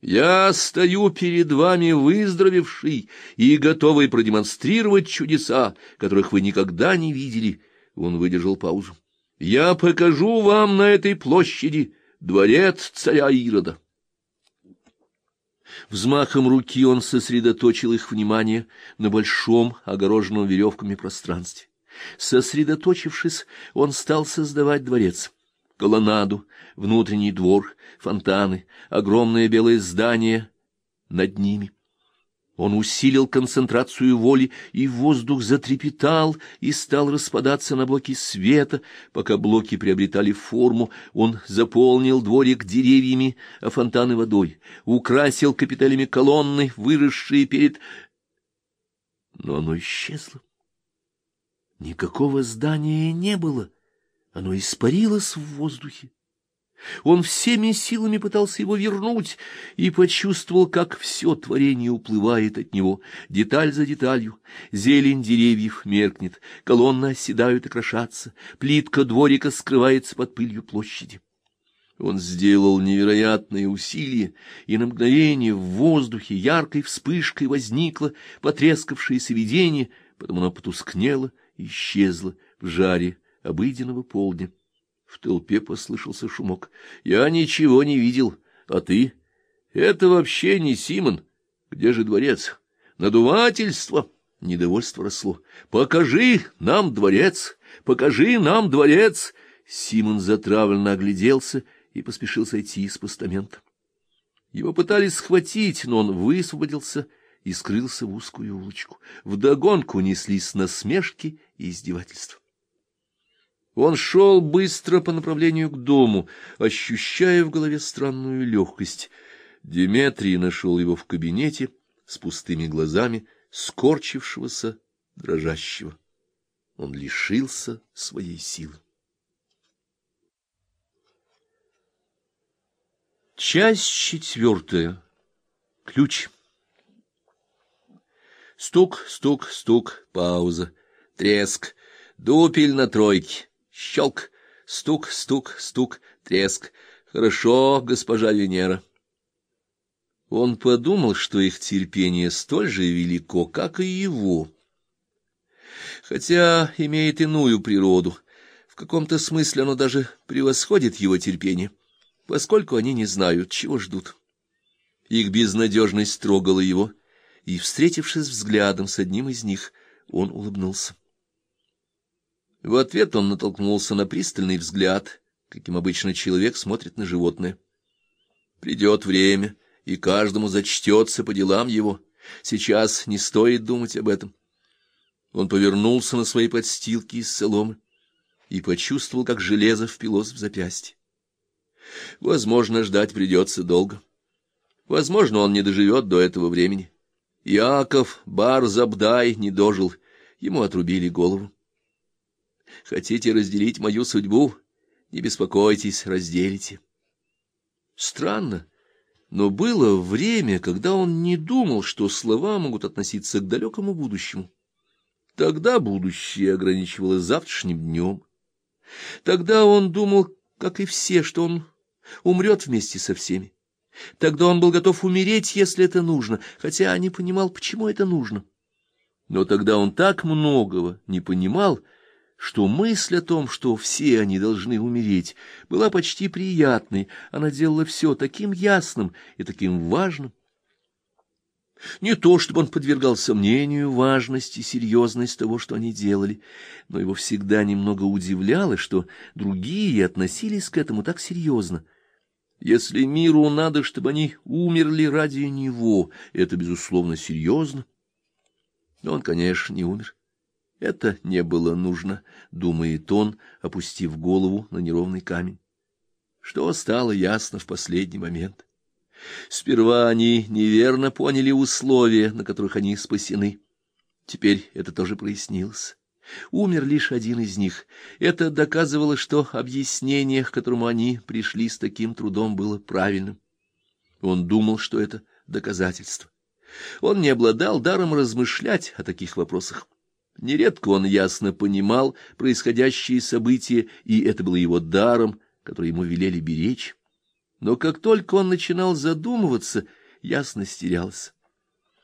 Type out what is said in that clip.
Я стою перед вами выздоровевший и готовый продемонстрировать чудеса, которых вы никогда не видели. Он выдержал паузу. Я покажу вам на этой площади дворец царя Ирода. Взмахом руки он сосредоточил их внимание на большом, огороженном веревками пространстве. Сосредоточившись, он стал создавать дворец колоннаду, внутренний двор, фонтаны, огромное белое здание над ними. Он усилил концентрацию воли, и воздух затрепетал и стал распадаться на блоки света. Пока блоки приобретали форму, он заполнил дворик деревьями, а фонтаны водой, украсил капителями колонны, выросшие перед... Но оно исчезло. Никакого здания не было. Оно испарилось в воздухе. Он всеми силами пытался его вернуть и почувствовал, как все творение уплывает от него, деталь за деталью. Зелень деревьев меркнет, колонны оседают и крошатся, плитка дворика скрывается под пылью площади. Он сделал невероятные усилия, и на мгновение в воздухе яркой вспышкой возникло потрескавшееся видение, потом оно потускнело и исчезло в жаре обыденного полдня. В толпе послышался шумок. — Я ничего не видел. А ты? — Это вообще не Симон. Где же дворец? — Надувательство. Недовольство росло. — Покажи нам дворец! Покажи нам дворец! Симон затравленно огляделся и поспешил сойти из постамента. Его пытались схватить, но он высвободился и скрылся в узкую улочку. Вдогонку неслись насмешки и издевательства. Он шел быстро по направлению к дому, ощущая в голове странную легкость. Деметрий нашел его в кабинете с пустыми глазами, скорчившегося, дрожащего. Он лишился своей силы. Часть четвертая. Ключ. Стук, стук, стук, пауза, треск, дупель на тройке. Щелк, стук, стук, стук, треск. Хорошо, госпожа Венера. Он подумал, что их терпение столь же велико, как и его. Хотя имеет иную природу. В каком-то смысле оно даже превосходит его терпение, поскольку они не знают, чего ждут. Их безнадежность трогала его, и, встретившись взглядом с одним из них, он улыбнулся. В ответ он натолкнулся на пристальный взгляд, каким обычно человек смотрит на животное. Придет время, и каждому зачтется по делам его. Сейчас не стоит думать об этом. Он повернулся на своей подстилке из соломы и почувствовал, как железо впилось в запястье. Возможно, ждать придется долго. Возможно, он не доживет до этого времени. Яков Бар-Забдай не дожил, ему отрубили голову. Хотите разделить мою судьбу? Не беспокойтесь, разделите. Странно, но было время, когда он не думал, что слова могут относиться к далекому будущему. Тогда будущее ограничивалось завтрашним днем. Тогда он думал, как и все, что он умрет вместе со всеми. Тогда он был готов умереть, если это нужно, хотя не понимал, почему это нужно. Но тогда он так многого не понимал, что мысль о том, что все они должны умереть, была почти приятной, она делала все таким ясным и таким важным. Не то, чтобы он подвергал сомнению важность и серьезность того, что они делали, но его всегда немного удивляло, что другие относились к этому так серьезно. Если миру надо, чтобы они умерли ради него, это, безусловно, серьезно. Но он, конечно, не умер. Это не было нужно, думает он, опустив голову на неровный камень. Что стало ясно в последний момент. Сперва они неверно поняли условия, на которых они спасены. Теперь это тоже прояснилось. Умер лишь один из них. Это доказывало, что объяснение, к которому они пришли с таким трудом, было правильным. Он думал, что это доказательство. Он не обладал даром размышлять о таких вопросах. Нередко он ясно понимал происходящие события, и это было его даром, который ему велели беречь. Но как только он начинал задумываться, ясность терялась.